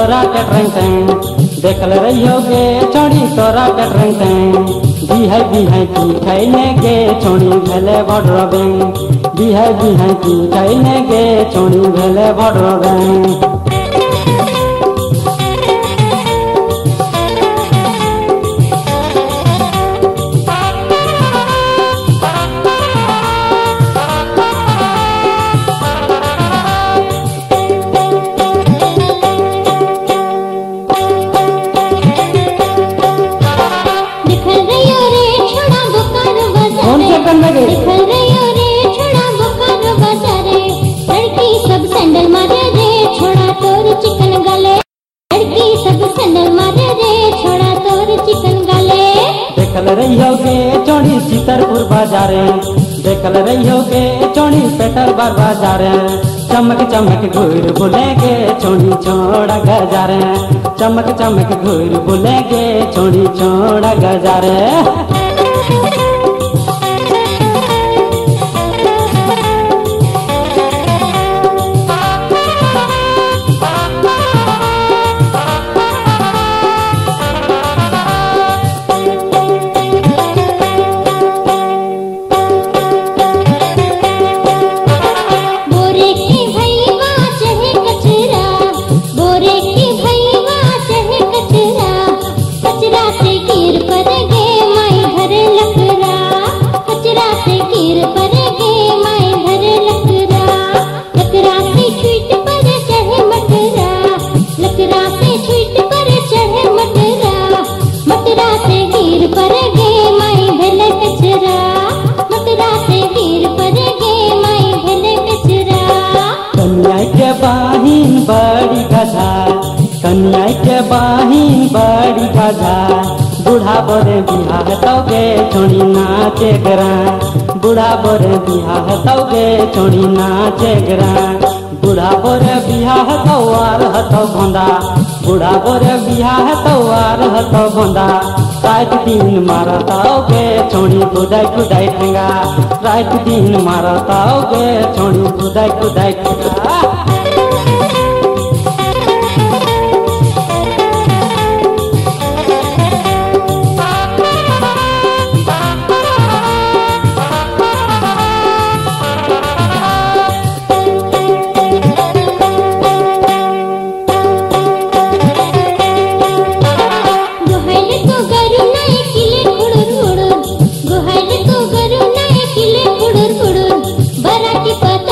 तोरा कटरंग देखल रहियो गे चोरी, तोरा कटरंग बिहाय बिहाय की खैने गे चोरी, भेले बडरबे बिहाय बिहाय की खैने गे चोरी, भेले बडरबे दिखल चिकन गले, लड़की सब सैंडल मारे रे, छोड़ा तोर चिकन गले। देखल रहियो गे चोरी सीतरपुर बाजारे, देखल रहियो गे चोरी पेटर बार बाजारे। चमक चमक घूर बुलेगे चोरी छोड़ा गजारे। चमक चमक घूर बुलेगे चोरी छोड़ा गजारे। बाहिन बड़ी गधा कन्या के बाहिन बड़ी गधा बूढ़ा बोरे बिहार तौगे छोड़ी नाचे गरा। बूढ़ा बोरे बिहार तौगे छोड़ी नाचे गरा। बूढ़ा बोरे बिहार तौआर हतो भोंदा बूढ़ा बोरे बिहार तौआर हतो भोंदा रात दिन मारताओगे छोड़ी कुदाई कुदाई ठेंगा। रात दिन मारताओगे छोड़ी कुदाई कुदाई ठेंगा।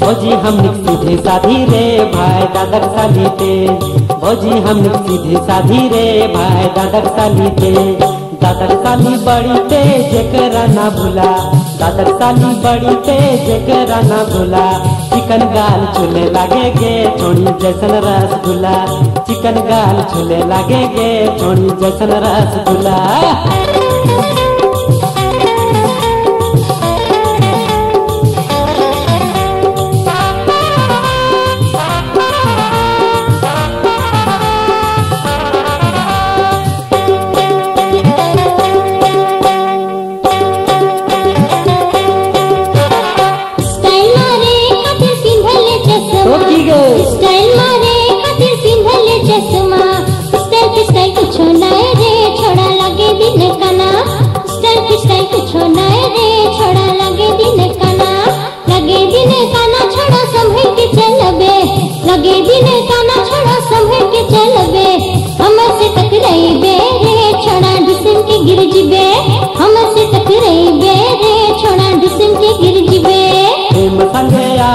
भौजी, हम सीधे साधी रे, भाई दादर साली थे भौजी, हम सीधे साधी रे, भाई दादर साली थे दादर साली बड़ी थे जेकरा ना भूला। दादर साली बड़ी थे जेकरा ना भूला। चिकन गाल चूल्हे लागे गे छोड़ी जैसन रसगुल्ला। चिकन गाल चूल्हे लागे गे छोड़ी जैसन रसगुल्ला।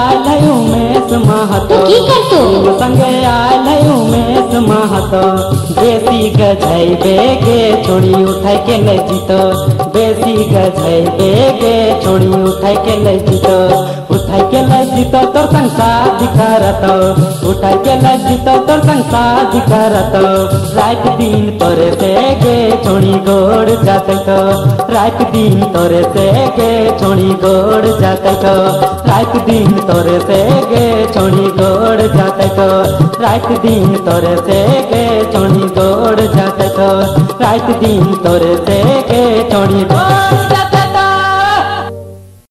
संगे में उमेश महतो तो की करतो? संगे आलयू में महतो बेसी गझैबे बेगे छोड़ी उठाई के ले जीतो बेसी गझैबे बेगे छोड़ी उठाई के ले जीतो उठाई के लजी तो तोर संग शादी करत उठाई के लजी तो तोर संग शादी करत रात दिन तोरे से गे छोड़ी गोड़ जाते तो रात दिन तोरे से गे छोड़ी गोड़ जाते तो रात दिन तोरे से गे छोड़ी गोड़ जाते तो रात दिन तोरे से गे छोड़ी गोड़ जाते तो रात दिन तोरे से गे छोड़ी गोड़ जाते